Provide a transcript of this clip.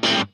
you